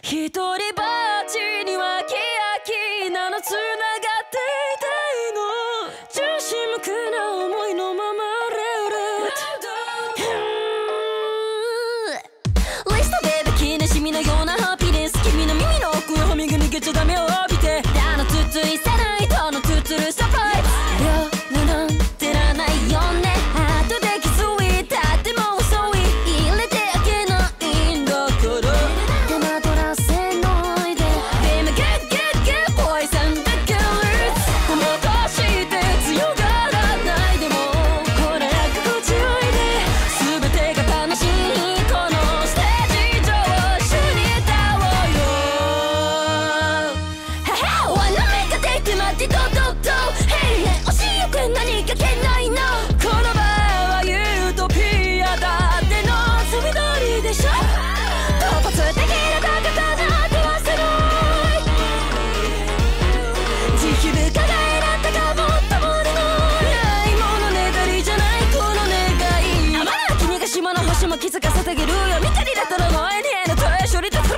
一人ぼっちにはキなの繋がっていたいの。純心無垢な思いのままレレレ。ストベイベー記念のようなハピネス。君の耳の奥の歯磨き抜けちゃダメよ。もしも傷が捧げるよ。見たりだったら前にへの問い処理とラウン